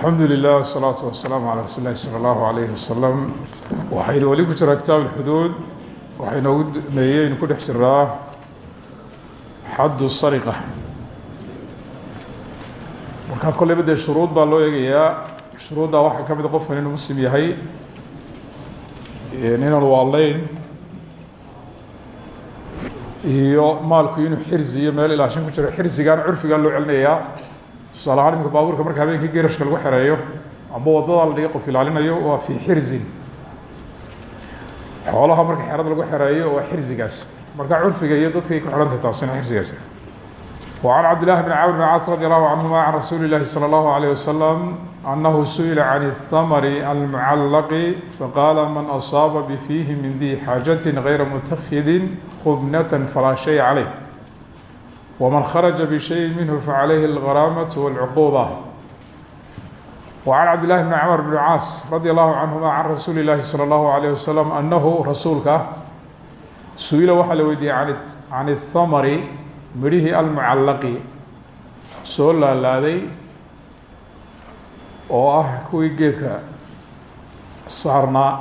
alxamdu lilah wasalaatu wasalaamu calaa rasuuli lahi sala allahu alayhi wasalam waxaynu weli ku jiraa kitaab alxuduud waxaynoogu dameeyey aynu ku dhex jiraa xaddu sariqa. Markaa kolleyba dee shuruud baa loo eegayaa. Shuruuddaa waxaa ka mid a qofkan inuu muslim yahay inaan waaleyn iyo maalku inuu xirzi iyo meel ilaashin ku jiro xirzigaana curfigaa loo celinayaa tusaale ahaan imika baabuurka marka habeenkii gerashka lagu xereeyo amba wadada la dhiga qof ilaalinayo waa fii xirzin xoolaha marka xerada lagu xereeyo waa xirzigaas marka curfiga iyo dadkay ku xidhantay taasina xirzigaas وعن cبد لله بن cمر بن cاص رضي الله عنهma عن رsuuل الlahi صلى الله عليه وسلم أنه سئل عن الثمر المعلق فقال من أصاب بفيه من dي xاaجة غير متkذ خبنة فlا شhيء عليه ومن خرج بشhيء منه فعليه الغرامة والعقوبة وعن cبد لله بن cمر بن cاص رضي الله عنهma عن رsuuل الlahi صلى الله عليه وسلم أنه rasuulka su-ila waxaa la weydiiyey عن الثمر midhihii almucallaqi soo laalaaday oo ah kuwii geedka saarnaa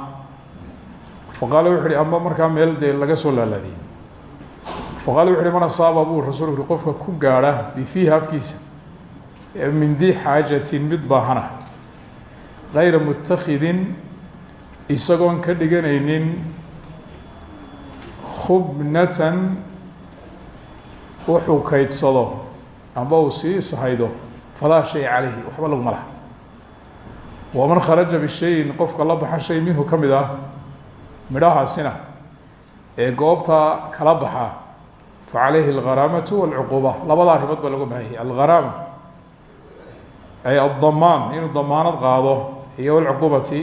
faqaala wuxu uhi amba markaa meel dee laga soo laalaadiyey faqala wuxu uhi man buu rasulku uhi qofka ku gaadha bifiihi afkiisa min dii xaajatin mid baahana gayra mutakidin isagoon ka dhiganaynin khubnatan wuxuu kaydsado amba uu sii ishaydo falaa shay calayhi waxba laguma laha waman kharaja bishayin qofka la baxa shay minhu ka mid ah midhahaasina ee goobta kala baxa fa calayhi algharaamatu walcuquuba labada arrimood baa lagu bahanyay algharaama ay addamaan inuu damaanad qaado iyo walcuquubati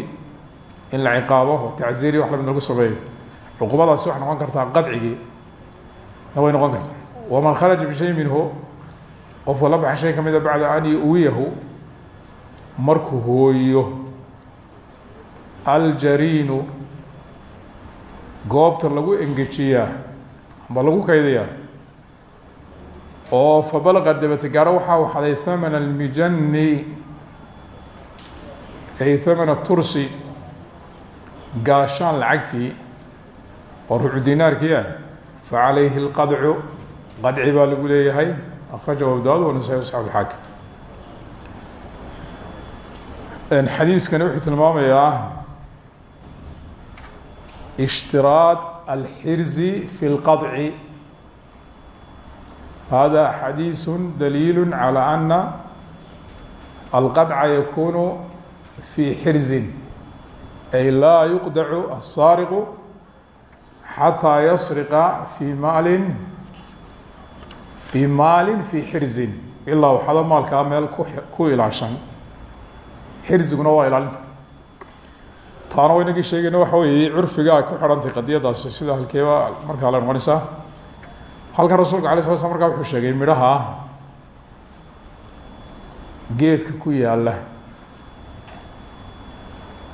in la ciqaabo oo tacziiri wax la mid lagu sameeyo cuquubadaasi waxay noqon kartaa qadcigii na way noqon kartaa wman kharaja bishay minhu qofka la baxa shay ka mida bacda an yuwiyahu markuu hooyo aljariinu goobta lagu engejiyaa amba lagu kaydayaa oo fabalaqa dabate gaaro waxaa waxaday thamana almijani ay thamana tursi gaashaan lacagtii oo ruucu dinaarkii ah. Fa calayhi اlqadcu qadci baa lagu leeyahay. Akrajahu abu daud wanasai asxaab alxaakim xadiiskani wuxuu tilmaamayaa ishtiraad alxirzi fi اlqaطci hada xadiisu daliil calى ana alqadca yakunu fi xirzin ay laa yuqdacu aلsaariqu xataa yasriqa fi maali fii maalin fii xirzin ilaa waxada maalkaa meel ku ku ilaashan xirziguna waa ilaalinta taana wa inagii sheegayna waxa weeye curfigaa ku xidhantay qadiyadaasi sida halkeeba markaa la noqonaysaa halkan rasuulka alay sala slam markaa sheegay midhaha geedka ku yaalla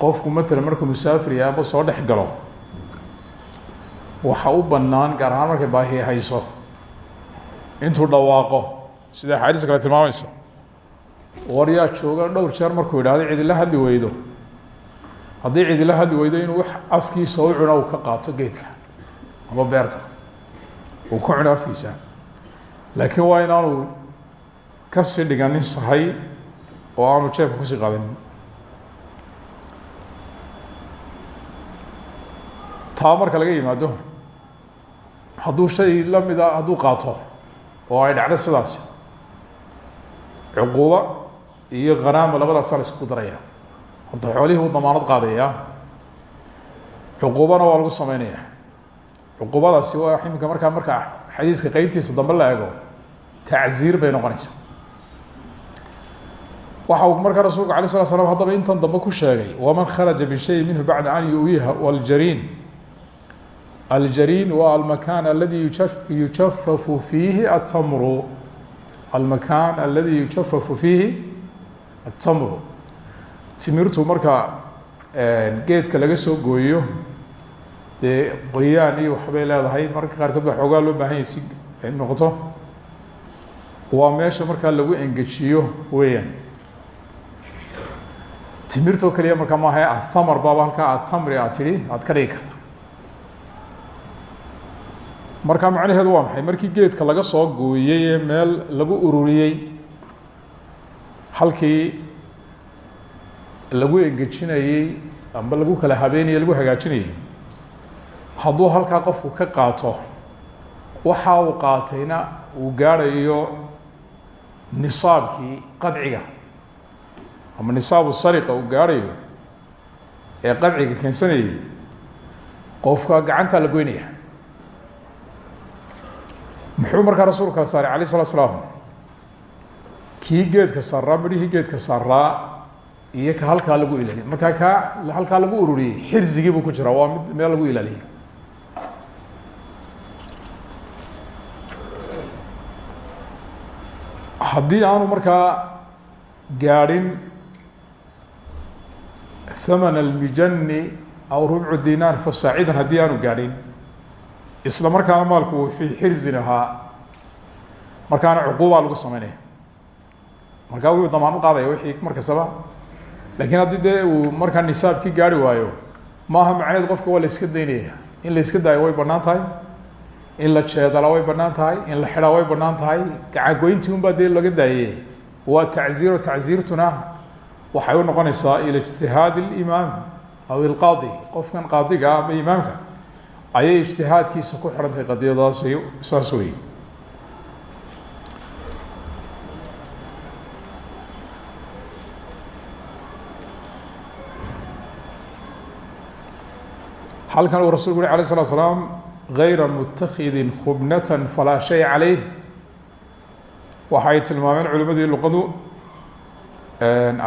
qofku matalan markuu musaafir yahay aba soo dhex galo. Waxa u banaan gaar ahaan markay baahi hayso. Intuu dhawaaqo sida axaadiis kale tilmaamayso. War yaa dhowr jeer markuu yidhahdo cidila hadli weydo haddii cidila hadli weydo inuu afkiisa u cuno ka qaato geedka ama beerta uu ka cuno afkiisa. Laakiin waa inaanu ka sii dhiganin sahay oo aanu jeebka ku sii qaadanin taa marka laga yimaado hadduu shay lamida hadduu qaato oo ay dhacdo sidaasi cuquubo iyo khanaamo labadaasa la isku daraya horta xoolihii uu damaanad qaadayaa. Cuquubana waa lagu sameynaya. Cuquubadaasi waa imika markaa marka xadiiska qeybtiisa dambe la ego tacziir bay noqonaysaa. Waxa uu markaa rasuulku alay slat slam haddaba intan dambe ku sheegay waman kharaja bishayin minhu bacda an yuwiha waljariin aljariin waa almakan aladi yujafafu fiihi atamru almakan aladi yujafafu fiihi atamru timirtu marka geedka laga soo gooyo dee qoyaan iyo waxbay leedahay. Marka qaarkood baa xoogaa loo baahan yahay si ay noqoto. Waa meesha markaa lagu engejiyo weeyaan. Timirtoo keliya markaa maaha athamar baaba halkaa atamri aad tidhi aad ka dhigi karta. Marka macnaheedu waa maxay? Markii geedka laga soo gooyey ee meel lagu ururiyey halkii lagu engejinayey amba lagu kala habeenayey lagu hagaajinayey hadduu halkaa qofku ka qaato waxa uu qaatayna uu gaadhayo nisaabkii qadciga ama nisaabu sariqa uu gaadhayo ee qadciga keensanayay qofka gacantaa la goynaya muxuu markaa rasuulku kala saaray alayh slaam kii geedka saaraa midhihii geedka saaraa iyo ka halkaa lagu ilaaliya markaa kaa halkaa lagu ururiyey xirzigii buu ku jiraa. Waa mid meel lagu ilaaliyay. Haddii aanu markaa gaadhin thaman almijani aw rubcu dinaar fasaacidan haddii aanu gaadhin isla markaana maalku fii xirzin ahaa markaana cuquubaa lagu sameynaya. Markaa wuu damaan u qaadaya wixii mar kastaba lakiin haddii dee uu markaa gaari waayo maaha macneed qofka waa iska daynaya? In la iska daayo way banaan in la jeedala way banaan in la xidhaa way bannaan tahay? Gacangoyntii unbaa dee laga daaye waa tacziiro tacziirtuna waxay u noqonaysaa ila ijtihaadi اlimaam aw ilqaadi qofkan qaadiga ama imaamka ayay ijtihaadkiisa ku xidhantahay qadiyadaasi saas wey halkan uu rasulku uri alay slat slaam gayra mutakidin khubnata falaa shay caleyh waxay tilmaameen culimadii luqadu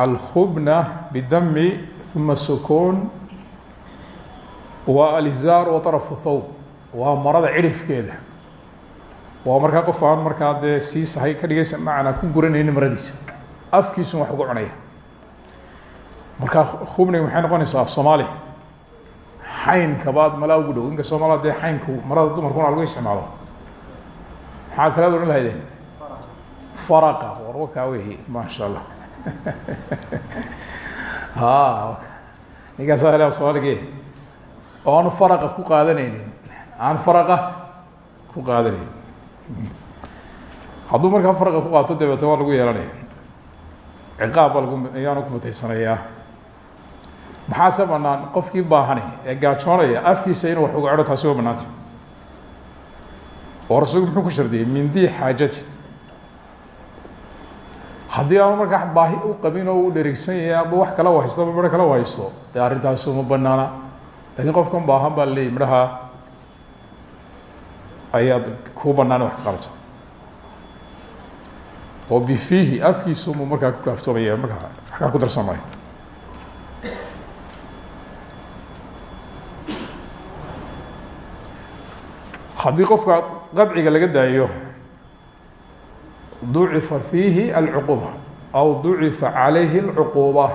alkhubna bidami uma sukuun waa alizaar wa طarafu thawb. Waa marada cirifkeeda. Waa markaa qof aan markaa dee sii sahay ka dhigaysa macnaa ku guranayni maradiisa. Afkiisun wax ugu cunaya. Markaa khubniga maxay noqonaysaa? Af soomaali xaynka baad malaa ugu dhow. Inkastoo malaa dee xaynku marada dumarkuna lagu isticmaalo. Maxaa kalead odhan lahaydeen? Faraqa. Warwa kaa weyi maasha allah ha ninkaasa hele af soomaalige oo faraqa ku qaadanaynin. Aan faraqa ku qaadanaynin. Hadduu markaa faraqa ku qaato dabeetna waa lagu yeelanaya ciqaab lagu ayaanu ku mutaysanayaa maxaase banaan qofkii baahani ee gaajoonaya afkiisa inuu wax uga cedho taasi waa banaanta oo rasuulku muxuu ku shardiyey min dii xaajatin haddii aanu markaa baahi u qabin oo u dherigsan yahay aba wax kala haysto aba midho kala haysto dee arrintaasi uma banaana lakiin qofkan baahan baa laleeyay midhaha ayaad kuu banaan wax ka qalato oo bifiihi afkiisumu markaa ku kaaftoomaya markaa waxkaa ku darsamaya haddii qofka qadciga laga daayo ducifa fiihi alcuquba aw ducifa calayhi alcuquba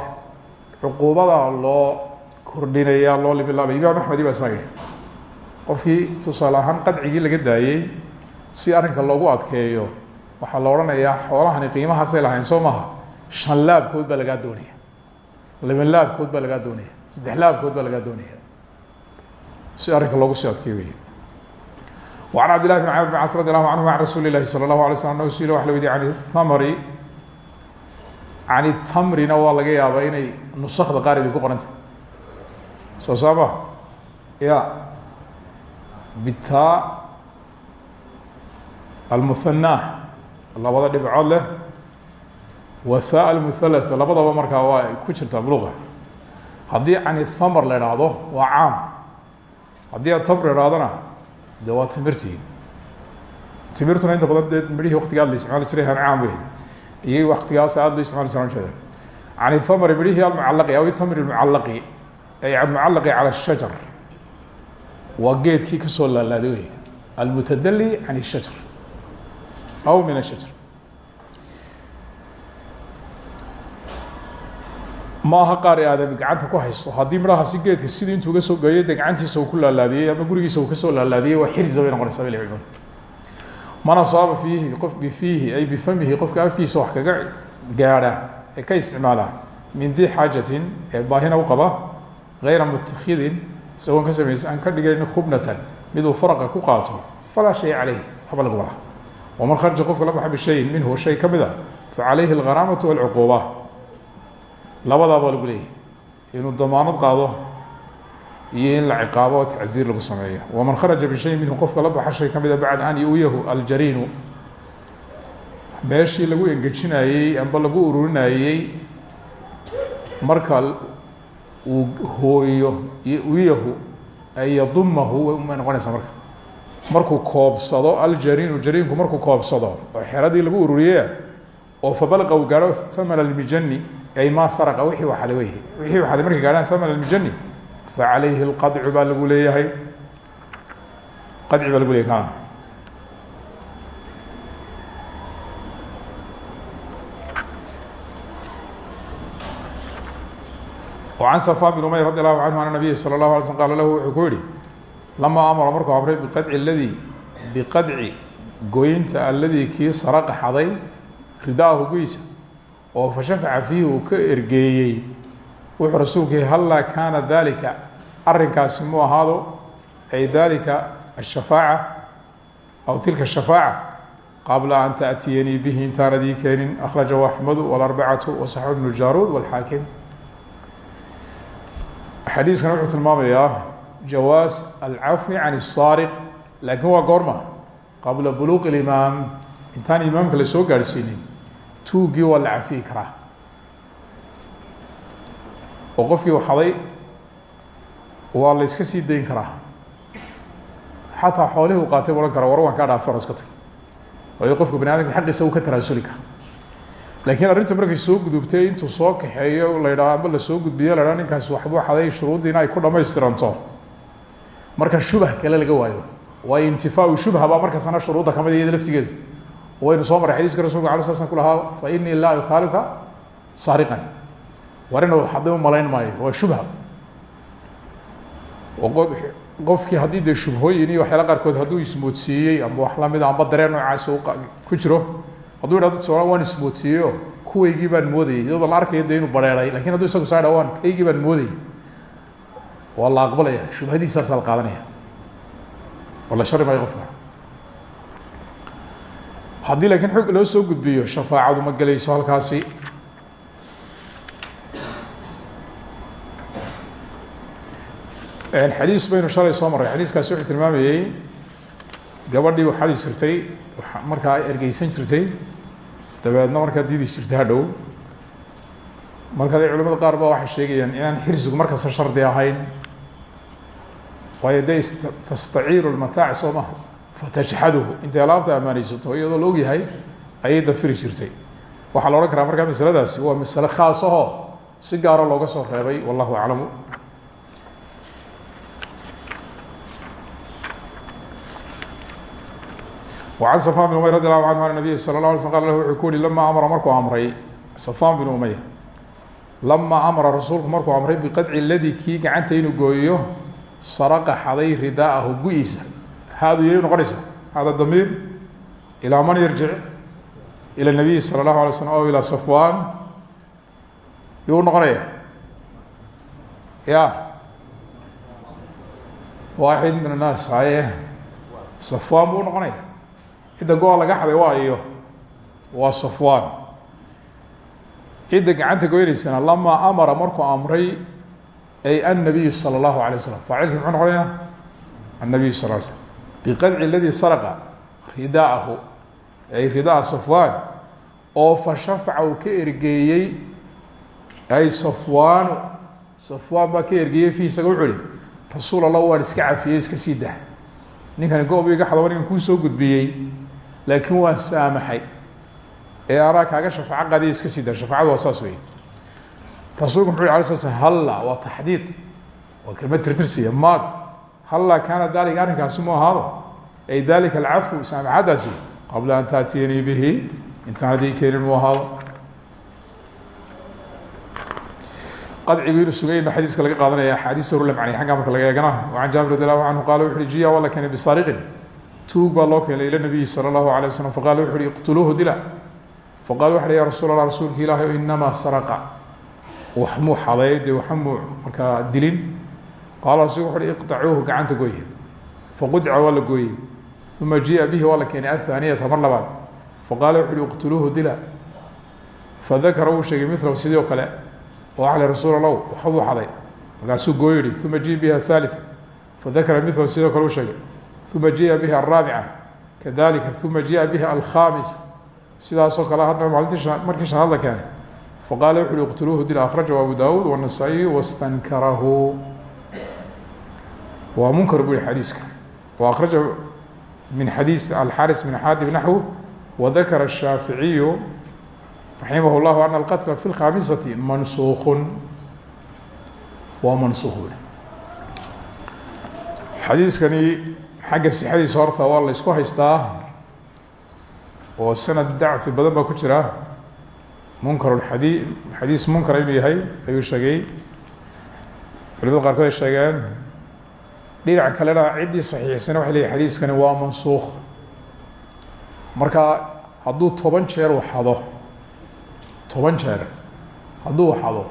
cuquubadaa loo kordhinaya loo libilaabay. Imaam axmed saa yihi qofkii tusaale ahaan laga daayey si arrinka loogu adkeeyo waxaa la odhanayaa xoolahani qiimahaasay lahayn soo shan laabkood baa lagaa doonaya. Laban laabkood baa lagaa doonaya. Saddex laabkood baa lagaa doonaya. Si arrinka loogu sii adkeeyo an cabd lahi bn camr bn cas radi allahu canhuma an rasuuli lahi sala allahu alay slam annahu suila waxa la weydiye can itamri can itamrina waa laga yaabaa inay nusakda qaar idinku qorantah soo saama ya bitaa almuhanah labada dhibcood leh watha almuhalasa labadaba markaa waa ku jirtaa buluqa haddii can itamr la idhaahdo waa caam haddii atamr idhahdona de waa timirtii timirtuna inta badan dee midhihii waktiga la isticmaali jiray hancaam wey iyo waktigaas aad loo isticmaali jira jeeda can ithamri midhihii almucalaqi aw itamri mucalaqi ay mucalaqi cala shajar waa geedkii ka soo laalaaday wey almutadali can shajar aw min ashajar maaha qaar i aadami gacanta ku haysto. Haddii midhahaasi geedka sidii intuu uga soo geeyo dee gacantiisa uu ku laalaadiyey ama gurigiisa uu ka soo laalaadiyey waa xirza bay noqonaysaa bay lcilmood man asaaba fiihi qof bifiihi ay bifamihi qofka afkiisa wax kaga gaadha ee ka isticmaala min di xaajatin ee baahina u qaba gayra mutakidin isagoon ka samaysa aan ka dhigayn khubnatan miduu faraqa ku qaato falaa shay caleyh waxba lagu laha waman kharaja qofka la baxa bishayin minhu shay ka mid a fa calayhi algharaamatu walcuquuba labadaabaa lagu leeyahy inuu damaanad qaado iyo in la ciqaabo tacziir lagu sameeyo. Waman kharaja bishayin minhu qofka la baxa shay ka mid a bacda an yu'yahu aljariinu. Meeshii lagu engejinayey amba lagu ururinayey marka uu hooyo uyahu ay yadumahu may noqonaysaa marka. Markuu koobsado aljariinu jariinku markuu koobsado oo lagu ururiye oo fabalaqa uu gaadho thamana almijani ay maa saraqa wixii waxaday wey wixii waxaday markay gaadhaan thamana almijani fa calayhi lqadcu baa lagu leeyahay. Qadci baa lagu leeyahy kana an safan bin umayr radi allahu canhu an nabiyi sala اlahu alay slm qala lahu wuxuu ku yihi lamaa amara markuu amray biqadci ladii biqadci goynta alladii kii xaday ridaahu goysa oo fa shafaca fiihi uu ka ergeeyey wuxuu rasuulku yihi hallaa kaana dalika arrinkaasi mu ahaado ay dalika ashafaaca aw tilka shafaaca qabla an taأtiyanii bihi intaanad ii keenin akhrajahu axmedu wاlarbacatu wasaxu bnu jaruud wاlxaakim xadiiskan wuxuu tilmaamayaa jawaas alcafwi can الsaariq laakiin waa goorma qabla buluuq اlimaam intaan imaamka la soo gaadhsiinin tuugii waa la cafiyi karaa. Qofkii waxaday waa la iska sii dayn karaa. Xataa xoolihii u qaatay bu kara war waan kaa dhaafan iska tag. Waayo qofka bani xaqiisa uu ka tanaasuli kara laakiin arrintu markay soo gudubtay intuu soo kaxeeyo la ydhaha amba la soo gudbiyo la dhaha ninkaasi waxbuu xaday shuruuddiina ay ku dhamaystiranto marka shubah kale laga waayo. Waayo intifaau shubha baa markasana shuruudda ka mid iyada laftigeedu waynu soo maray xadiiska rasulka ala sl slam ku lahaa fa inii laa ukhaalika saariqan. War inuu xaday u malayn maayo waa shubha. Qofkii haddii dee shubhooyin iyo waxyaala qaarkood hadduu ismoodsiiyey amba wax lamida amba dareen noocaasi ku jiro hadduu soomaliya waan ismoodsiiyeyo kuwaygii baan moodayay. Iyadoo la arkayo dee inuu bareeray laakiin hadduu isagu saa dha waan kaygii baan moodayay. Waa la aqbalaya shubhadiisaasaa la qaadanaya. Oo la shari maayo qofka haddii laakiin xog loo soo gudbiyo shafaacadu ma gelayso halkaasi. Xadiis baynu shalay soo marray. Xadiiskaasi wuxuu tilmaamayey gabadhii waxadi jirtay markaa ergeysan jirtay dabeedna markaa diidi jirtay hadhow marka de culamada qaar ba waxay sheegayaan inaan xirsigu markasta shardi ahayn. Waayo de tastaciiru lmataac soo fatashxaduhu intay alaabta ammaanaysato iyadoo la ogyahay ayay dafiri jirtay waxaa la odhan karaa markaa masaladaasi waa masale khaas ahoo si gaaro looga soo reebay wallahu aclamu an safan bin umayr radi allahu an nabiy sala la ala qala lah wuxuu ku amara markuu amray safan bin umayr lama amara rasuulku markuu amray biqadci ladii kii gacanta inuu gooyo saraqa xaday ridaa'ahu gu-iisa haadu yay noqonaysa hada damiir ilىa man yarjic ilى الnabiy salى الlahu alay slm o ilى safwan yuu noqonaya ya waaxid min الnaas haye safwan buu noqonaya cidda go-a laga xaday waa iyo waa safwan cidda gacanta goynaysana lamaa amara markuu amray ay annabiyu salى اllahu alay waslam faacilkii muxuu noqonaya annabiyu sal l slm biqadci aladii saraqa ridaahu ay ridaa safwan oo fa shafca uu ka ergeeyey ay safwaanu safwaan baa ka ergeeyey fi isaga wuxuu ihi rasuul allah waan iska cafiyey iska sii dah. Ninkani goob iga xadaba ninkan kuu soo gudbiyey laakiin waan saamaxay. Ee anaa kaaga shafaaco qaadiya iska sii daa shafacadu waa saas wey rasuulku muxu yhi ala sla slam halla waa taxdiid waa kelmad tirtirsiya maad halla kaana dalika arrinkaasi mu ahaado. Ay dalika alcafwu saamaxaddaasi qabla an taatiyanii bihi. Intaan adii keenin mu ahaado. Qadcigu inuu sugay ba xadiiska laga qaadanaya axaadiista horu la macnay xagga marka laga eegana an jaabir radi allahu canhu qala wuxu uhi jiya waa la keenay bisariqin. Tuug baa loo keenay ila nabiyi salى اllahu alay waslm faqala wuxu uhi iqtuluuhu dila. Faqala waxa ya rasul allah rasuulka ilahi inamaa saraqa. Waxmuu xaday dee waxmuu markaa dilin qaala asigu wuxu uhi iqtacuuhu gacanta gooye faqudica waa la gooyey. Uma jii'a bihi waa la keenay. Athaaniyata mar labaad. Faqaala wuxu uhi iqtuluuhu dila. Fadakara wuu sheegay milahu sidii o kale. Oo axle rasuul allow waxbuu xaday. Markaasuu gooyo yihi uma jiia bihi athalitثa fadakara milahu sidoo kale u sheegay. Uma jii'a bihi alraabica. Kadalika uma jii'a bihi alkhamisa sidaasoo kale hadna maalintii markii shanaad la keenay faqaala wuxu uhi iqtuluuhu dila. Akhrajahu abu dawuud wanasaa-iyu wastankarahu waa munkar bu yihi xadiiska wa akhraja min xadiis alxaris bin xaadib naxw wadakara الshaaficiyu raximah اllahu ana alqatla fi اlkhamisati mansuukun waa mansuuq buui xadiiskani xagga sixadiisa horta waa la isku haystaa oo sanad dacfi badan baa ku jira munkar xadi xadiis munkar inuu yahay ayuu sheegay culimada qaarkood ay sheegeen dhinac kalena ciddii saxiixsana waxay leeyihiin xadiiskani waa mansuukh. Marka hadduu toban jeer waxado toban jeer hadduu waxado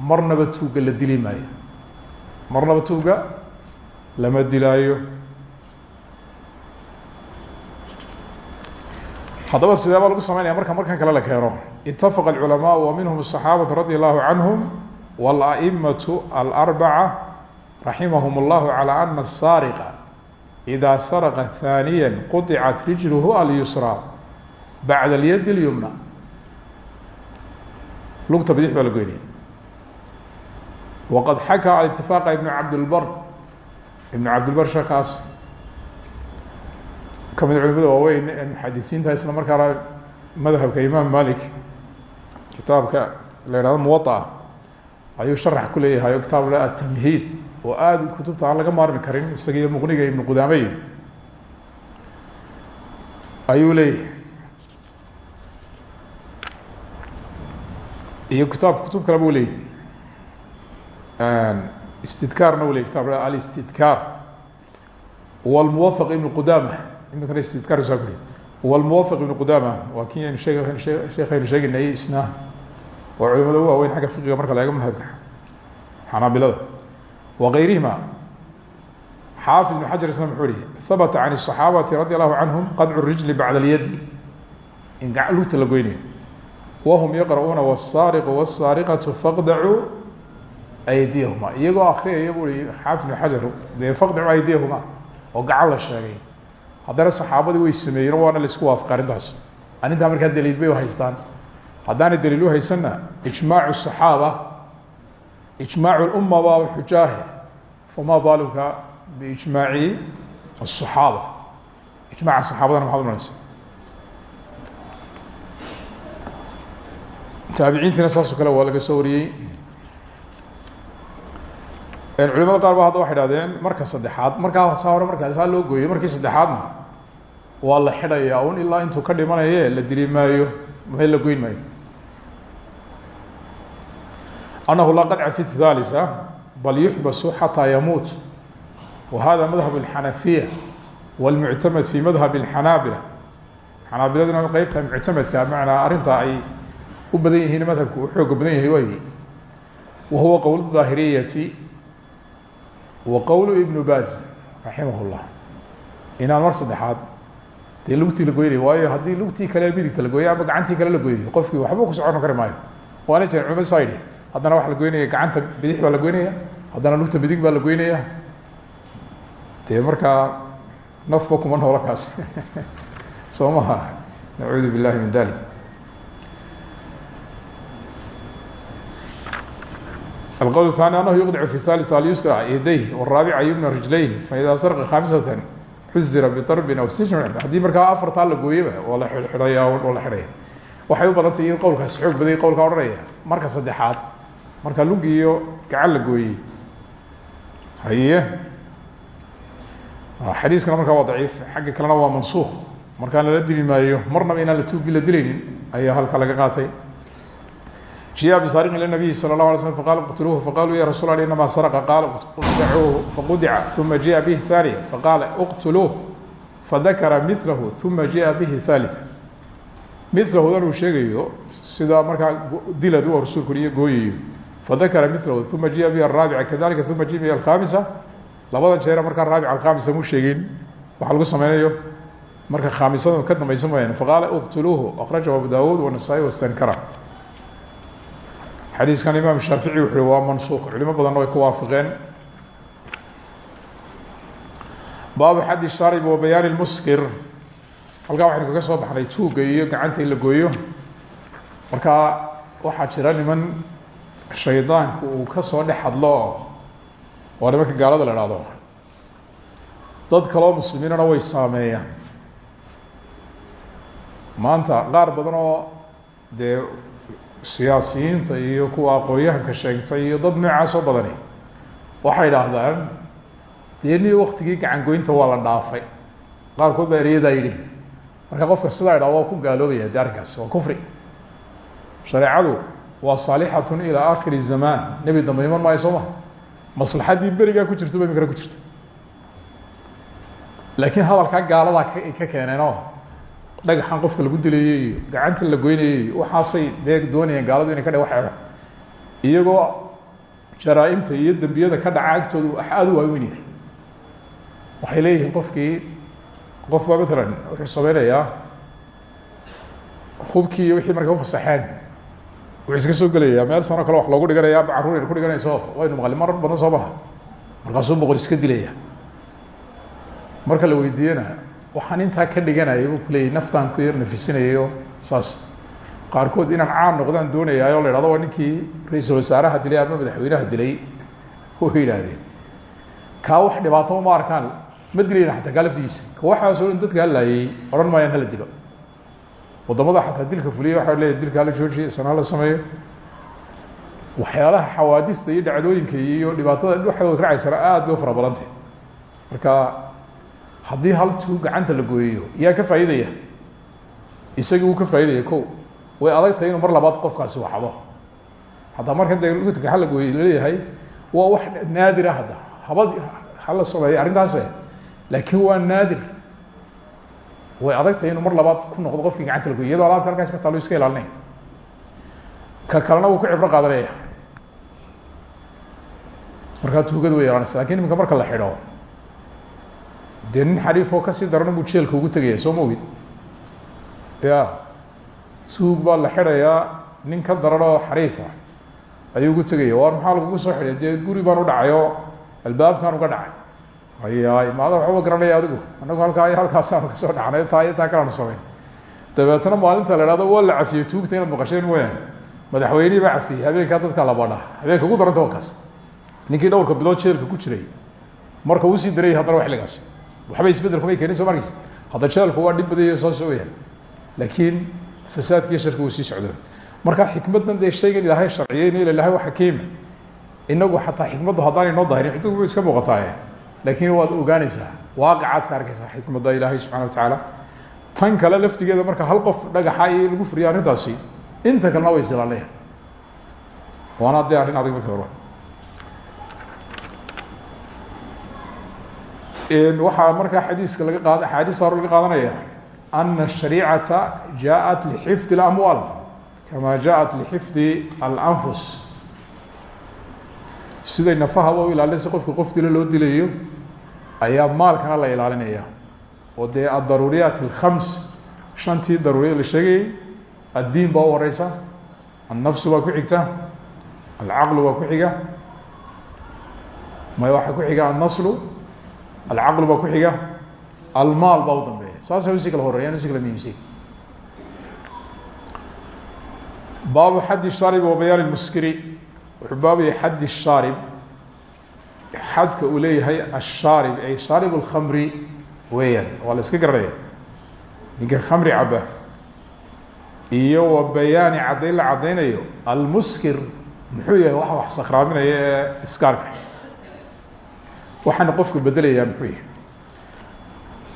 marnaba tuugga la dili marnaba tuugga lama dilaayo. Haddaba sidee lagu sameynaya marka markan kale la keeno. Itafaqa alculamaau wa minhum asaxaabatu radi allahu canhum walaimatu alarbaca raximahum اllahu calى ana asaariqa ida saraqa haaniya quطicat rijluhu alyusra bacda alyadi اlyumna lugta bidix baa la goynaya waqad xakaa alitifaqa ibn cabdilbar ibn cabdilbar sheekaas kamid culimada waaweyn muxadisiinta isla markaana madhabka imaam malik kitaabka la ihahdo muwaطa ayuu sharax ku leeyahay o kitaab le atamhiid oo aada kutubta laga maarmi karin isaga iyo muqniga ibnu qudaamey ayuu leeyahay. Iyo kitaab kutub kale bu leeyahy istidkaarna u ley kitab alistidkaar. Wlmuwafaq ibn qudama iminkana istidkaar saa kuli wlmuwafaq ibn qudama waa kii aynu sheeg sheekaynu sheegaynay isna oo culimada u waaweyn xagga fiqiga marka la eego madhabka xanaabilada wagayrihima xaafid ibn xajar isna muxuu yihi habata can الصaxaabati radi allahu canhum qadcu rijli bacda اlyadi in gacan lugta la goynayo wahum yaqra'uuna wالsaariqu wالsaariqatu faqdacuu aydiyahuma iyagoo akriyaya bu i xaafid ibn xajar dee faqdacuu aydiyahuma oo gacan la sheegay haddana saxaabadii way sameeyeen waana laisku waafaqay arrintaas arrintaa markaa daliil bay haystaan haddaanay daliil u haysanna ijmaacu الصaxaaba ijmaac اluma baa xujaahe fama baaluka biijmaaci الصaxaaba ijmaca saxaabadana maxaad unaysa taabiciintiina saasoo kale waa laga soo wariyey culimada qaar ba hadda waxay hahdeen marka saddexaad markaa saa hore markaa saa loo gooyey markii saddexaadna waa la xidhayaa un ilaa intuu ka dhimanaye la dili maayo ma la goyn maayo أنه لا قدع في الثالثة بل يحبس حتى يموت وهذا مذهب الحنفية والمعتمد في مذهب الحنابلة xanaabiladuna qeybta muctamadka manaa arinta ay u badan yihiin madhabku u xooga badan yahay waay wa huwa qowl الظaahiriyati wa qowl ibn baz raximah الlah inaan mar saddexaad dee lugtii la goynay waayo haddii lugtii kale midigta la gooyo ama gacantii kale la gooyayo qofkii waxba ku socon kari maayo waana jireen culmad saa yidhi haddana waxa la goynaya gacanta bidix baa la goynaya haddana lugta midig baa la goynaya dee markaa nafba kuma noolo kaas soo maha nacuudu billahi min dalik الqول الثاني أنه يقdع في الثالثة اليسرى يديه والرaaبعة يمنى رجليه فإdا sرق خامسة xuzira بضرب أو سجن haddii markaa afartaa la gooyaba waa la xidhaya waa la xidhaya waxay u badantay in qowlkaasi xoog baday qowlka odhanaya marka saddexaad marka lug iyo gacan la gooyey haye xadiiskana markaa waa daciif xagga kalena waa mansuuq markaa lala dili maayo marnaba inaan la tuugi la dilaynin ayaa halka laga qaatay جiء بsارق ilى النبي slى الله عليه وسلم fqال اqتلوه faqالوا ya رsuل ال inma sرق qال اqdعوه faqudca ثuma جiءa bه ثانية faqاla اqتلوه fذakra مثlh ثuma جiءa bه ثالثا مثlhudan uu sheegayo sidaa markaa dilad u rasuulku iyo gooyayo fadakara milahu uma jiya biha araabica kadalika uma jiya biha alkhamisa labada jeera markaa raabica alkhamisa mu sheegin waxa lagu sameynayo marka khaamisada ka dambaysa mooyaane faqaala uqtuluuhu akrajahu abu dawuud wanasaa-i wastankara xadiiskan imaam shaafici wuxu uhi waa mansuuq culimo badanna way ku waafaqeen baabu xaddi shaarib wa bayaani lmuskir halkaa waxaynu kaga soo baxnay tuugga iyo gacanta in la gooyo markaa waxaa jira niman shaydaanku uu ka soo dhex hadlo waa nimanka gaalada la ihahdo dad kaloo muslimiinana way saameeyaan. Maanta qaar badan oo dee siyaasiyiinta iyo kuwa aqoon-yahanka sheegtay iyo dad noocaasoo badani waxay idhaahdaan dee ni waktigii gacangoynta waa la dhaafay. Qaarkood baa ereyadaa yidhi marka qofka sidaa idhahdo ku gaaloobaya de waa kufri. Shareecadu waa saalixatun ilaa aakhiri zamaan nebi dambe iman maayo soo ma? Maslaxaddii berigaa ku jirto ba imikana ku jirta laakiin hadalkaa gaaladaa ka keeneen oo dhagaxan qofka lagu dilayey iyo gacanta la goynayey iyo waxaasay dee doonayeen gaaladu inay ka dhe waxeeda iyagoo jaraa-imta iyo dembiyada ka dhaca agtooda wax aada u waaweyn yahay waxay leeyihiin qofkii qof baa matalan wuxuu sameynayaa hubkii iyo wixii markay ufasaxeen wuxuu iska soo gelayaa. Meel sano kale wax loogu dhiganaya ama carruur ku dhiganayso waynu maqli. Marar badan soo maha markaasuu boqol iska dilaya marka la weydiiyena waxaan intaa ka dhiganayay buu kuleeyay naftaan ku yar nafisinayayo saas. Qaarkood inaan caan noqdaan doonayaayoo la ihahdo waa ninkii ra'iisul wasaaraha dilay ama madaxweynaha dilay. Way yidhaahdeen kaa wax dhibaato ma arkaan. Ma dilayna xataa kaa laftigiisa. Ka waxaasoo dhan dadka halaayay odhan maayaan hala dilo waddamada xataa dilka fuliya waxa leeyahy dilka hala joojiyo sana hala sameeyo. Waxyaalaha xawaadista iyo dhacdooyinka iyo dhibaatada dhexdooda racaysana aad bay u fara badantay marka haddii hal tuu gacanta la gooyayo yaa ka faa'iidaya? Isagii wuu ka faa'iidaya ko way adag tahay inuu mar labaad qofkaasi waxdo. Haddaa markan de gacan la gooyey la leeyahay waa wax naadira hadda. Habad hala sameeyo arrintaase laakiin waa naadir way adag tahay inuu mar labaad ku noqdo qofkii gacanta la goyey iyadoo alaabta halkaas ka taalo iska ilaalinaya ka kalena wuu ku cibro qaadanaya markaa tuugada way yaraanaysa laakiin iminka marka la xidho dee nin xariifoo ka sii darana buu jeelka ugu tegaya soo ma ogid? Baa la xidhayaa nin ka daran xariifa ayuu ugu tegaya war maxaa lagugu soo xidhay? Guri baan u dhacay oo albaabkaan uga dhacay ayaay maada waxba garanaya adigu. Anagu halkaa halkaasaanu ka soo dhacnay taa taa kalaanu samayn. Dabeetna maalinta la ihahdo waa la cafiyey tuugta inaad maqasheen mooyaane madaxweynihii baa cafiyey habeenkaa dadkaa la badhaa habeenka ugu daranta waa kaas ninkii dhowrka bilood jeelka ku jiray marka uusii darayay haddana wa xilligaas waxba isbeddel kumay keenin soo markiis hadda jeelku waa dhib badaya saas weyaan laakiin fasaadkiiyo sharki wuu sii socdo marka xikmaddan dee ilaahay sharciyeyna ila ilahay inagu xataa xikmaddu haddaan inoo dahirin way iska muuqataaye laakiin waad ogaanaysaa waaqacaad ka arkaysaa xikmadda ilaahay subxana wa tacaala tan kale laftigeeda marka hal qof dhagaxa iyo lagu furiyo arrintaasi inta kalena way isilaalayaan waana dee arrin adag marka hore waxaa markaa xadiiska laga qaad axaadiista hore laga qaadanaya ana الشharيicata jaءat lxifdi اlamwaal kama jaءat lxifdi alanfus siday nafahaba u ilaalinaysa qofka qof dilo loo dilayo ayaa maalkana la ilaalinaya. Oo dee adaruuriyaat اlkhams shantii daruuriyad la sheegayay addiin baa u horeysa annafsu baa ku xigta alcaqlu baa ku xiga may waxaa ku xiga annaslu alcaqlu baa ku xiga almaal baa u dambeeya. Saasay usi kala horeeyaan usi kala muhiimsay baabu xaddi shaarib wa bayaan lmuskiri wuxuu baabu yahay xaddi shaarib. Xadka uu leeyahay ashaarib ay shaarib اlkhamri weeyaan waa la iska garanaya ninka khamri caba iyo wa bayaani caddayn la caddaynayo almuskir muxuu yahay waxa wax sakraaminaya ee iskaarka. Waxaana qofka bedelayaa muxuu yahay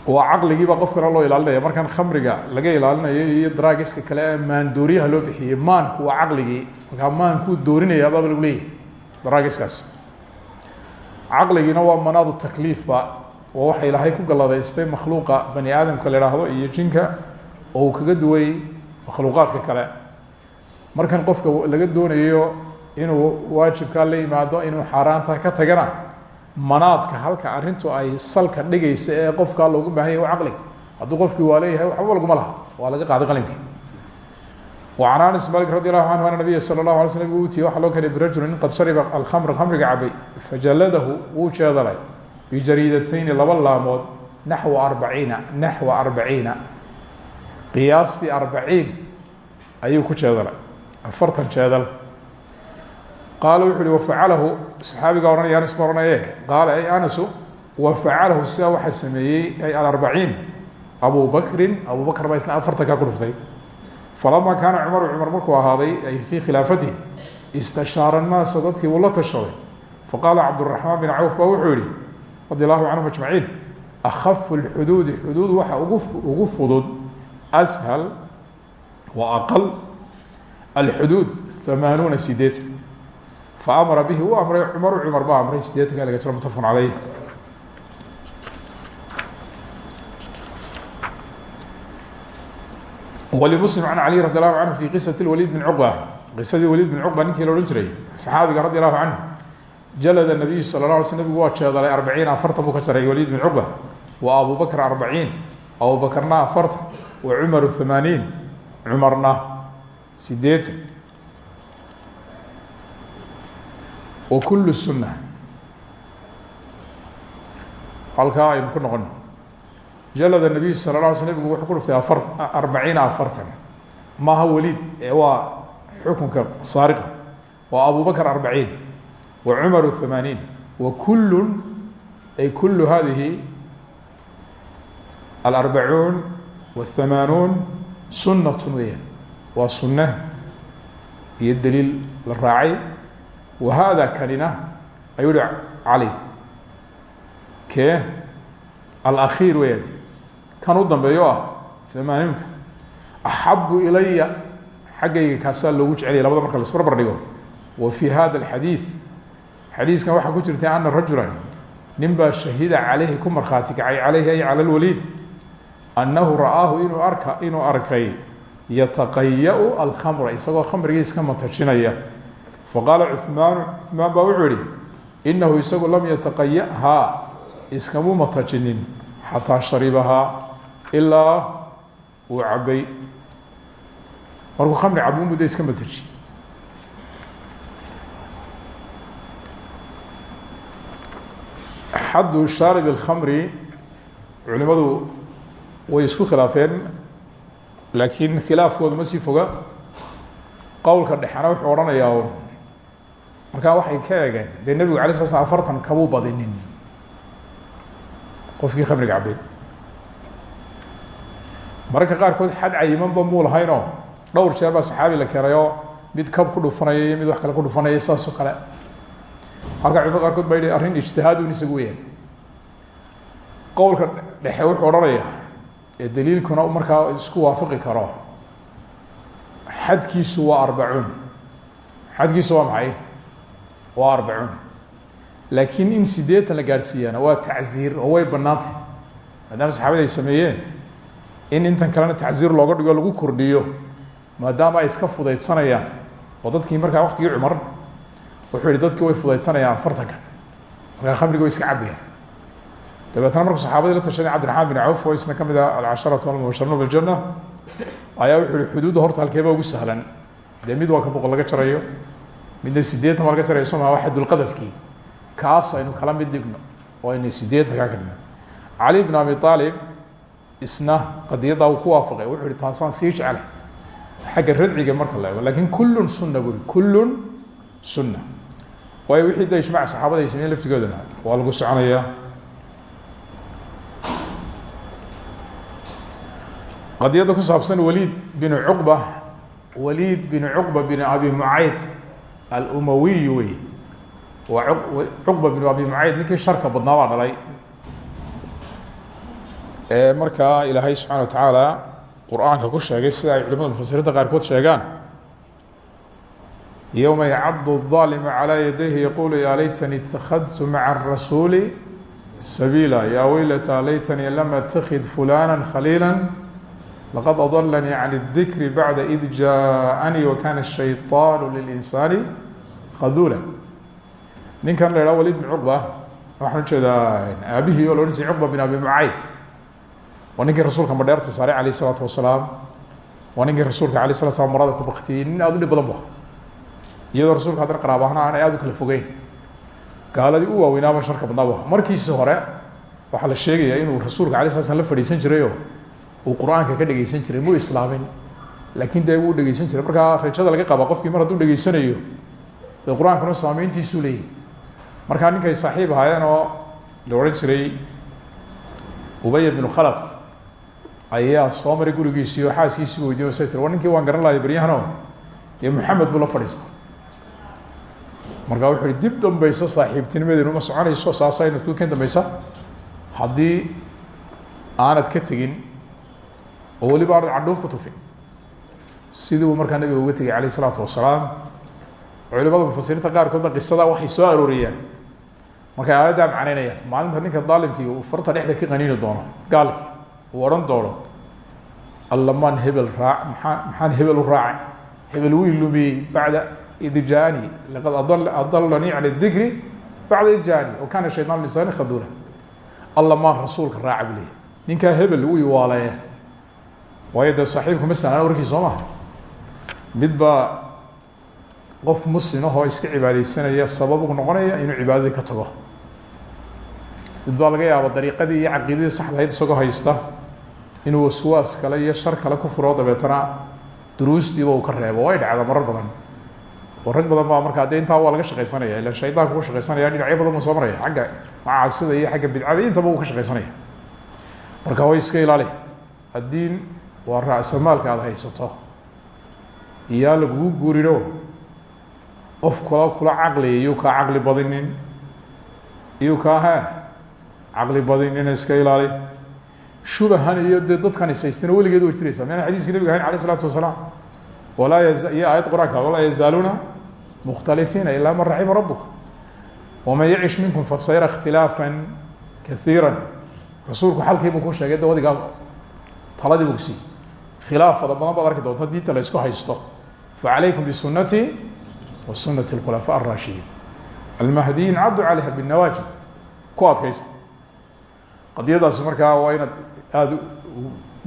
waa caqligiibaa qofkana loo ilaalinaya markaan khamriga laga ilaalinayo iyo draagiska kale maandooriyaha loo bixiyey maanku waa caqligii. Markaa maankuu doorinaya baaba lagu leeyahay draagiskaas caqligiina waa manaadu takliifba waa waxa ilaahay ku galladaystay makhluuqa bani aadamka la idhaahdo iyo jinka oo uu kaga duway makhluuqaadka kale. Markan qofka laga doonayo inuu waajibkaa la yimaado inuu xaaraanta ka tagana manaadka halka arintu ay salka dhigaysa ee qofkaa loogu baahanya wa caqliga hadduu qofkii waa leeyahay waxba laguma waa laga qaaday qalimkii. An anas mali radi anhu ana nabiya sala lahu ala sl nabig utiye waxa loo keenay qad shariba alkhamr khamriga cabay. Fajaladahu wuu jeedalay bijariidatayni laba laamood naxwa arbaciina naxwa arbaciina. Qiyaastii arbaciin ayuu ku jeedalay. Afartan jeedal qaala wuxu uhi wafacalahu saxaabiga ohanaya anas ba ohanaye qaala ay anasu wafacalahu sidaa waxaa sameeyey ay alarbaciin abu bakrin. Abu bakr baa isna afartankaa ku dhuftay falama kaana cumaru cumar markuu ahaaday ay fii khilaafatihi istashaara naasa dadkii wuu la tashaday. Bin cawf baa wuxuu yihi radi allahu canhum ajmaciin akhafu lxuduudi xuduud waxa ugu fudud ashal wa aqal alxuduud hamaanuuna sideetan faamara bihi uu amray cumaru cumar baa amray sideetanka laga jiro mutafaqun caleyh wlmuslim can cali radi allahu canhu fi qisati waliid bin cuqba qisadii waliid bin cuqba ninkii la odhan jiray saxaabiga radi allahu canhu jalada nabiyu sala la alay sl nabigu waa jeedalay arbaciin afartan buu ka jaray waliid bin cuqba wa abu bakr arbaciin abu bakrna afartan wa cumaru hamaaniin cumarna sideetan wa kulu sunna. Halkaa aynu ku noqon. Jalada nabiyu sala la alay sl nabigu wuxuu ku dhuftay afar arbaciina afartan. Maaha weliid ee waa xukunka saariqa. Waa abu bakr wa cumaru hamaaniin wa kullu ay kulu hadihi alarbacuun wahamaanuun sunnat weeyaan. Waa sunne iyo daliil la wa hada kanina ayuu hi cali kee alakhiir weeyaan kan u dambeeyo ah amaaniinka axabu ilaya xaggayga kaasaa loogu jecelaya labada marka lasbarbar dhigo wa fii hada alxadiid xadiiskan waxaa ku jirta ana rajula nin baa shahida caleyhi ku markhaati kacay caleyhi ay cala lwaliid annahu ra'aahu inuu arka inuu arkay yataqaya-u alkhamra isagoo khamrigii iska matajinaya faqaala cumaanu cumaan baa wuxuu yihi inahu isagu lam yataqaya-haa iskamu matajinin xataa sharibahaa ilaa uu cabay markuu khamri cabo muddo iska mateji xaddu shaarib اlkhamri culimadu way isku khilaafeen laakiin khilaafkooda ma sii foga. Qowlka dhexena wuxuu odhanayaa markaa waxay ka eegeen dee nebigu alay sla afartan kamuu badinin. Qofkii khamriga cabay mararka qaarkood xad cayimanba muu lahaynoo dhowr jeer baa saxaabi la keenayoo mid kab ku dhufanaya mid wax kale ku dhufanaya saas oo kale. Halka culimada qaarkood baa yihi arrin ijtihaadun isagu weyaan qowlka dhexe wuxuu odhanayaa ee daliilkuna markaa isku waafaqi karo. Xadkiisu waa arbacuun. Xadkiisu waa maxay waa arbacuun. Laakiin in sideetan la gaadhsiiyaana waa tacziir oo way banaantay maadaama saxaabada ay sameeyeen in intan kalena tacziir looga dhigo lagu kordhiyo maadaama ay iska fudaydsanayaan oo dadkii markaa waktigii cumar wuxuu dadkii way fudaydsanayaan afartanka markaa khamriga way iska cabayaan dabeetna markuu saxaabadii la tashaday cabdiraxmaan bin cawf oo isna ka mid ah alcasharatu almubasharuuna biljana ayaa wuxuu yihi horta halkeeba ugu sahlan. Dee mid waa ka boqol laga jarayo midna sideetan baa laga jarayo soma waa xadulqadafkii kaas aynu kala mid dhigno oo aynu sideetan ka dhigno. Cali bn abi aalib isna qadiyaddaa uu ku waafaqay wuxuu ihi taasaan sii jecelay xagga marka la ego laakiin kullun sunna buri kullun sunna. Waayo wixii da ijmac saxaabada ay laftigoodana waa lagu soconayaa qadiyadda ku saabsan waliid bin cuqba waliid bin cuqba bin abi mucayd alumawiy wey waa cuqba bin abi mucayd ninkii sharka badnaa baa dhalay markaa ilaahay subxana wa tacaala qur-aanka ku sheegay sida ay culimada mufasiriinta qaarkood sheegaan yowma yacadu الظaalimu calىa yadayhi yaqulu ya laytani اtakhadtu maca الrasuuli sabiila ya weylata laytanii lam atakid fulana khaliila laqad adalanii can الdikri bacda id jaaءanii wakana الshayطaan lilinsaani khadula ninkan la idhaha walid bin cuqba waxaan ujeedaa aabihii oo la odhan jiray cuqba bin abi mucayd waa ninkii rasuulka madheerta saaray alayh isalaatu wasalaam waa ninkii rasuulka alay slat slam marada ku baktiyey nin aad u dhib badan bu iyadoo rasuulka haddana qaraab ahna aan aad u kala fogeyn gaaladii u waaweynaaba sharka badnaa bu markiisi hore waxaa la sheegayaa inuu rasuulka alay slat slam la fadhiisan jirayoo uu qur'aanka ka dhegeysan jiray muu islaamin laakiin dee wuu dhegeysan jiray. Markaa rajada laga qaba qofkii mar hadduu dhegeysanayo dee qur'aankuna saameyntiisuu leeyahy markaa ninkay saaxiib ahaayeen oo la jiray ubaya binu khalaf ayaa soo maray gurigiisii oo xaaskiisii weydiy ninkii waan garan lahay beryahano dee maxamed buu la fadhiista markaa wuxu dib dambeysa saaxiibtinimadeenu ma soconayso saasa inad ku ken dambeysa haddii aanad ka tegin oo weliba aanad candhuuf ku tufin. Sidii uu markaa nabiga uga tegay alayh isalaatu wasalaam culimada mufasiriinta qaarkoodna qisada waxay soo arooriyaan. Markay aayaddaa macneynayaan maalinta ninka daalimkii uu farta dhexda ka qaniini doono gaalkii uu odhan doono allamaan hebel raa maaa maxaan hebel u raacay? Hebel wii lumiyey bacda id jaani laqad adalanii can dikri bacda id jaani wa kana shayطaan lisaani khadula allamaan rasuulka raaca bu leeyay ninkaa hebel wii waaleeye waayo dee saaxiibku ma sahlaan warkii soo maha? Qof muslim ahoo iska cibaadeysanaya sabab u noqonaya inuu cibaadadii ka tago. Mid laga yaaba dariiqadii iyo caqiidadii saxdahayd isagoo haysta inuu waswaas kale iyo shar kale ku furo dabeetana duruustiiba uu ka reebo. Way dhacda marar badan. Oo rag badan baa markaa dee intaa waa laga shaqaysanaya ila shaydaanku ku shaqaysanaya dhinacyo badan soo maraya. Xagga macaasida iyo xagga bidcada intaba uu ka shaqaysanaya. Marka way iska ilaali. Haddii waa raasamaalka aada haysato. Iyaa lagugu guurino qof kula kula caqliya iyuu kaa caqli badinin. Iyuu kaa ha caqli badinina iska ilaali. Shubahan iyo dadkan isaystana weligeed way jiraysaa. Miyana xadiiskii nabiga ahayn alayh isalaatu wasalaam walaa iyo aayad qur'aanka walaa yazaaluuna mukhtalifiina ilaa man raxima rabuka waman yacish minkum fasayra ikhtilaafa kaiira rasuulku xalkiibuu ku sheegay de wadigaa taladii buu kusiiyey khilaaf fada badan baad arki doonta diinta la isku haysto facalaykum bisunatii wa sunati اkhulafaa الraashidiin almahdiyiin cabdu calayha bالnawaajib ku adkaysta qadiyadaasi markaa waa inaad aada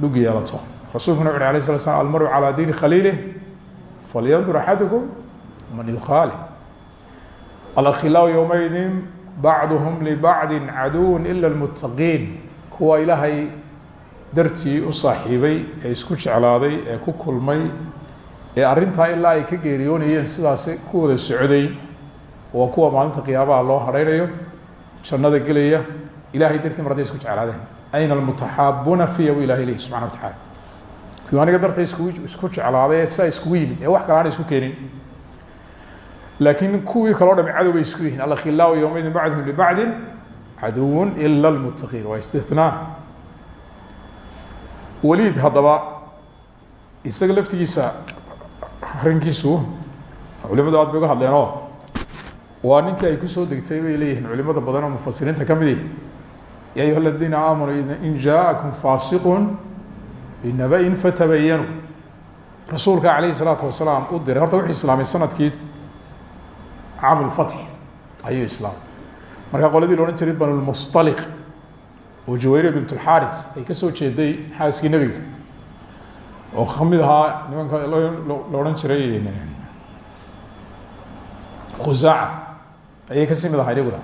dhug yeelato rasuulkuna wuxu uhi alay slat slam almaru calى diini khaliilih falyandur axadukum man yukhaali alakhilaau ywmaydin bacduhm libacdi caduw ila اlmutaqiin kuwa ilaahay dartii u saaxiibay ee isku jeclaaday ee ku kulmay ee arrintaa ilaa ay ka geeriyoonayeen sidaasi ku wada socday waa kuwa maalinta qiyaamaha loo hadhaynayo jannada gelaya ilahay dartii mar isku jeclaadeen. Ayna almutaxaabuuna fiya bu ilahay leyi subxana wa tacala kuwi aniga dartay isku isku jeclaaday ee sidaa yimid ee wax kale aan isku keenin. Laakiin kuwii kaloo dhami cadow isku yihiin. Alakhilaau yowmaydin bacduhum libacdin caduwun ila lmuttaqiin waa istinaa waliid haddaba isaga laftigiisa arrinkiisu culimadu aad bay uga hadleen oo waa ninkii ay ku soo degtay bay leeyihiin culimada badan oo mufasiriinta ka mid ya ayuha aladiina aamanuu in jaaءakum faasiqun binabain fatabayanuu rasuulka calayhi salaatu wasalaam u diray horta wuxuu islaamay sannadkii caam lfatx ayuu islaamay. Markaa qoladii la odhan jiray banulmustaliq oo jawayre bint lxaris ay ka soo jeeday xaaskii nebiga. Oo ka mid nimanka la odhan jiray khusaaca ayay ka sii mid ahaa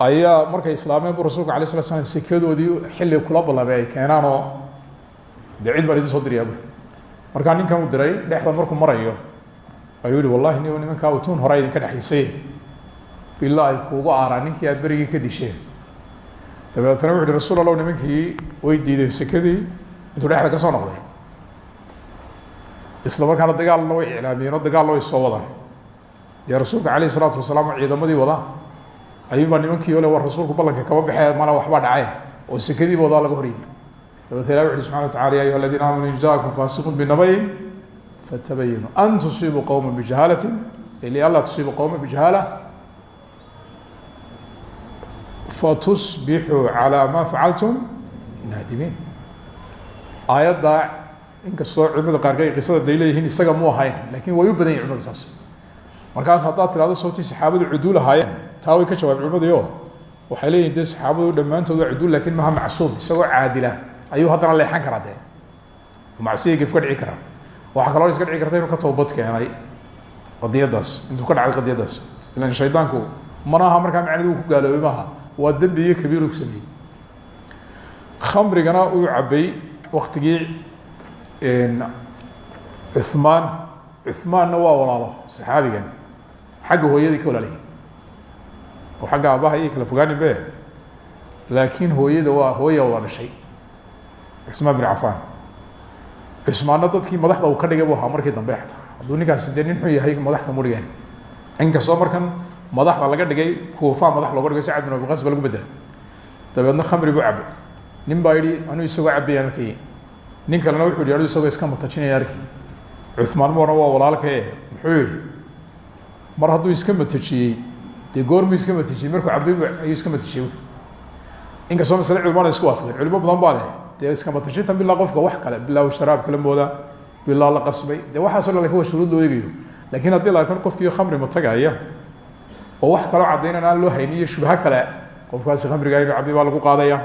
ayaa markay islaameen bu rasulka alay slat slam sekadoodii xilli kula ballamay ay keenaan oo soo dirayaa bui markaa ninkan u diray dhexda markuu marayo ayuu yihi wallahi ni nimankaa utuun horaa idinka dhexaysay ilaa ay kuugu aaraan ninkii aad berigii ka disheen dabeetna wuxu uhi rasuul allow nimankii way diideen sekadii intuu dhexda ka soo noqday. Isla markaana dagaalna way iclaamiyeen oo dagaalna way soo wadaan dee rasuulka alayh isalaatu wasalaam oo ciidamadii wada ayuunbaa nimankii ole war rasuulku ballanka kama baxee mala waxbaa dhacay oo sekadiiba wadaa laga hor yimi dabeetna ilah wuxu uhi subxana wa tacala ya ayuha aladiina aamanu in jaakum faasiqun binabayin fatabayinuu an tusiibuu qowma bijahaalati lianlaa tusiibuu qowma bijahaala fatusbixuu calى ma facaltum naadimiin. Aayadda inkastoo culimada qaarka ay qisada day isaga mu ahayn laakiin way u badan yahin culimada saas. Markaas haddaad tirahdo sootii saxaabadu cuduul ahaayeen taa way ka jawaab culimadii waxay leeyihiin dee saxaabadu dhammaantood waa cuduul laakiin macsuum isagoo caadila. Ayuu haddana leexan karaa dee. Macsiya gef ka dhici karaa. Waxaa kaloo iska dhici karta inuu ka toobad keenay qadiyadaas intuu ka dhacday qadiyadaas. Ilan shaydaanku mana aha markaa ku gaaloobay maaha waa dembi iyo kabiiru ku sameeyey. Khamrigana uu cabay waktigii cuhmaan cuhmaanna waa walaalo saxaabigan. Xagga hooyadii ka walaalayihin oo xagga aabaha iyo kala fogaanin be laakiin hooyada waa hooya wada dhashay. Bin cafaan. Cusmaanna dadkii madaxda uu ka dhigay bu markii dambe xataa. Hadduu ninkaasi xun yahay madax kama dhigeen inkastoo markan madaxda laga dhigay kuufaa madax looga dhigay sacad bin abiqas ba lagu bedelay dabeedna khamri buu cabay. Nin baa yihi anuu isagoo cabayaan arkay. Nin kalena wuxu yihi anu isagoo iska matajinaya arkay. Cumaan moona waa walaalkae muxuu yihi mar hadduu iska matajiyey dee goormuu iska matajiyey markuu cabay ayuu iska matajiyey. Inkastoo masale culimada isku waafaqeen. Culimo badan baa leh. Dee iska matajintan bilaa qofka wax kale bilaa sharaab kala mooda bilaa la qasbay. Dee waxaaso dhan laakiin waa shuruud loo eegayo. Lakin haddii laatan qofkii khamri matagaya oo wax kaloo cadaynan loo hayni iyo kale. Qofkaasi khamriga inu cabi baa lagu qaadaya.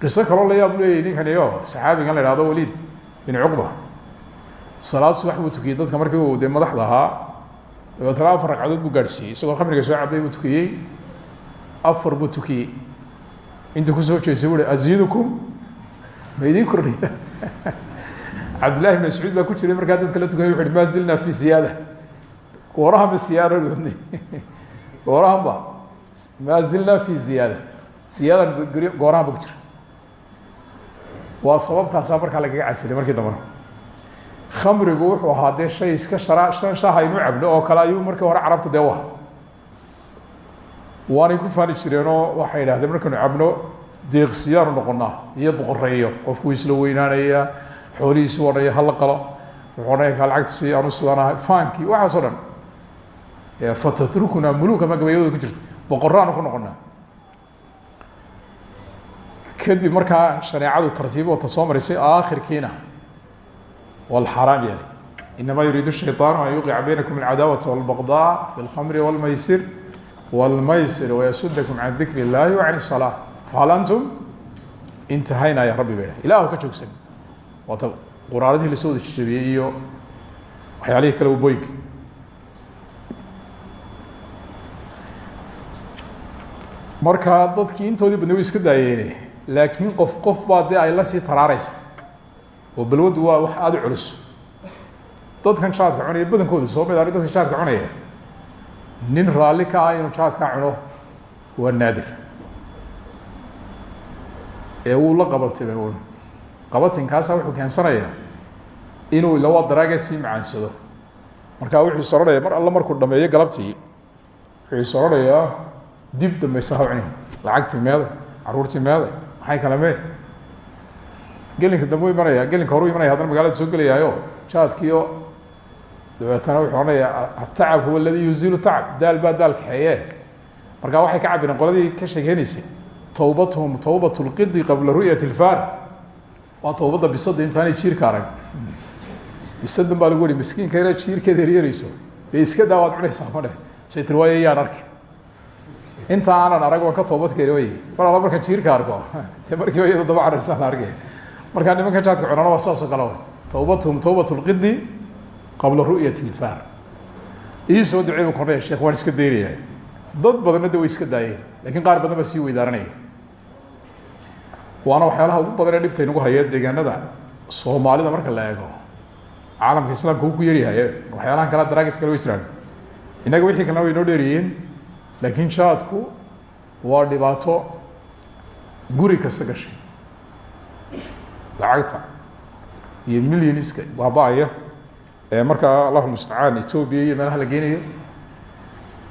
Qiso kaloo la yaab leeyahy ninkani o saxaabigan la ihahdo waliid bin cuqba. Salaad subax buu tukiyey dadka markii uu dee madaxda ahaa dabeetana afar ragcadood buu gaadhsiiyey isagoo khamriga soo cabay buu tukiyey. Afar buu tukiyey. Intuu ku soo jeestay bu i aziidukum? Ma idiin kordhiya cabdillahi bn mascuud baa ku jiray markaa dadka la tukanay wuxu uhi zilna fi siyaada goorahan ba siyaada wadnay goorahan ba ma zilna fi ziyaada siyaadan goorahan ba ku jira waa sababtaasaa markaa lagaga casilay markii dambana khamrigu wuxuu ahaa dee shay iska shara shan shaha inu cabno oo kale ayuu markii hore carabta dee u aha waanay ku faani jireenoo waxay idhahdeen markaynu cabno deeqsiyaanu noqonaa iyo boqoreeyo qofku isla weynaanaya xoolihiisu odhanaya hala qalo. Wuxuu odhanaya kaa lacagtiisi aanu sidanahay faankii waxaas o dhan fatatrukuna muluka ma gabayadooda ku jirta boqoraanu ku noqonaa kadib markaa shareecadu tartiib wata soo marisay aakhirkiina walxaraam yeelay inama yuriidu shayطaanu an yuqica baynakum alcadaawata walbaqdaa fi lkhamri walmaysir walmaysir wayasudakum can dikr اllahi wa can الsalaa fahal antum intahayna ya rabbi ba idhaha ilah ka joogsan waata quraaradihii lasoo wada jejabiyey iyo waxyaalihii kale ubooyinka marka dadkii intoodii badna way iska daayeene laakiin qof qof baa dee ay la sii taraareysa oo balwaddu waa wax aada u culus. Dadkan jaadka cunaya badankooda soo mid dadka jaadka cunaya. Nin raalli ka ah inuu jaadkaa cuno waa naadir. Ee wuu la qabatay un qabatinkaasa wuxuu keensanayaa inuu lawaa daraaga sii macaansado. Marka wuxuu is odhanaya mar alle markuu dhameeyo galabtii wuxuu is odhanayaa dib dambaysa ha cuni lacagtii meeday caruurtii meeday maxay kale mee gelinka dambe imanaya gelinka horu imanaya haddana magaalada soo gelayaayo. Jaadkiio dabeetana wuxuu odhanayaa atacab huwa aladii yuziilu tacab daal baa daal kaxeeye. Marka waxay ka cabireen qoladii ka sheekeynaysay towbatuhum towbat lqidi qabla ru'yat lfaar waa towbadda bisada intaanay jiirka arag. Bisadan baa lagu yihi miskiinka ina jiirkeeda eryereyso dee iska daa waad cunaysaa ma dheh. Say tiri waayo yaan arkay inta aanan arag waan ka toobad keeni way mar jiirka arko de markiiba iyado daba arkay markaa nimanka jaadka cunana waa saasoo kale towbatuhum towbat lqidi qabla ru'yat lfaar ii soo ducey bu sheekh waan iska daynaya dad badanna de way iska daayeen laakiin qaar badan baa sii weydaaranaya waana waxyaalaha ugu badan ee inagu haya deegaanada soomaalida marka la eego. Caalamka islaamka uu ku yaryahay waxyaalahan kale daragis kale way jiraan. Innaga wixii kalena way dheeriyeen laakiin jaadku waa dhibaato guri kasta gashay lacagta iyo milyoniska baaba-aya ee markaa allahu mustacaan etoobiya iyo meelaha la geynayo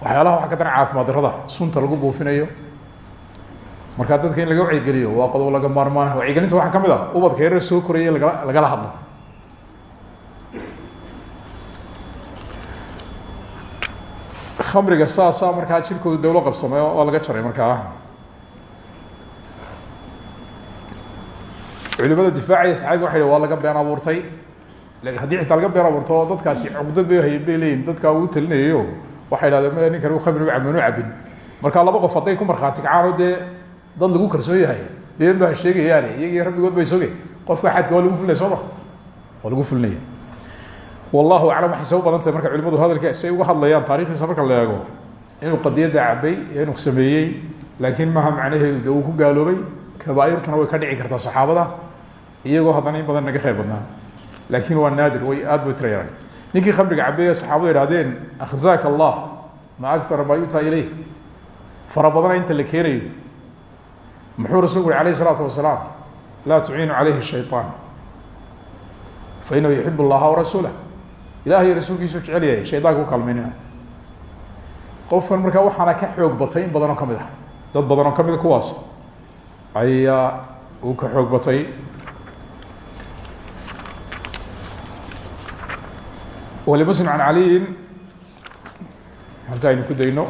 waxyaalaha waxaa ka daran caafimaad darada sunta lagu buufinayo. Markaa dadka in laga wacyigeliyo waa qodob laga maarmaan wacyigelinta waxaa ka mid ah ubadka yarar soo koraya lagala lagala hadlo khamriga saasaa markaa jirkooda dawlo qabsamay oo laga jaray markaa. Culimada difaacaya saxaabiga waxa yhi waa laga been abuurtay. Haddii xitaa laga been abuurto oo dadkaasi cuqdad bay hayeen bay leeyihiin dadkaa uu talinayayo waxay idhahdeen ma ninkan khamri cabinu cabin marka laba qof hadday ku markhaati kacaanoo dee dad lagu kalsoon yahay been baa sheegayaane iyagii rabbigood bay soge qofka xadka waa lagu fulinaya soo ma? Waa lagu fulinaya wallahu aclam waxay saba badan tahay marka culimadu hadalka uga hadlayaan taarikhdiisa marka la inuu qadiyadda cabay inuu sameeyey laakiin maaha macnaheedu uu ku gaaloobay? Kabaairtuna way ka dhici kartaa saxaabada iyagoo haddana in badan naga khayr badnaa. Laakiin waa naadir way aad bay tira yaraan. Ninkii khamriga cabay ee saxaabadu akhzaaka allah ma agara maa yutaa ileyh fara inta la keenayo muxuu rasulku uri alayh wasalaam laa tuciinu calayhi shayطaan fa inahu yuxib اllaha warasuulah ilahay rasuulkiisu jecel yahay shaydaanka u kaalmaynina qofkan markaa waxaana ka xoog batay in badan oo ka mid ah. Dad badan oo ka mid a kuwaas. Ayaa uu ka xoog batay. Walimuslim can caliyin halka aynu ku dayno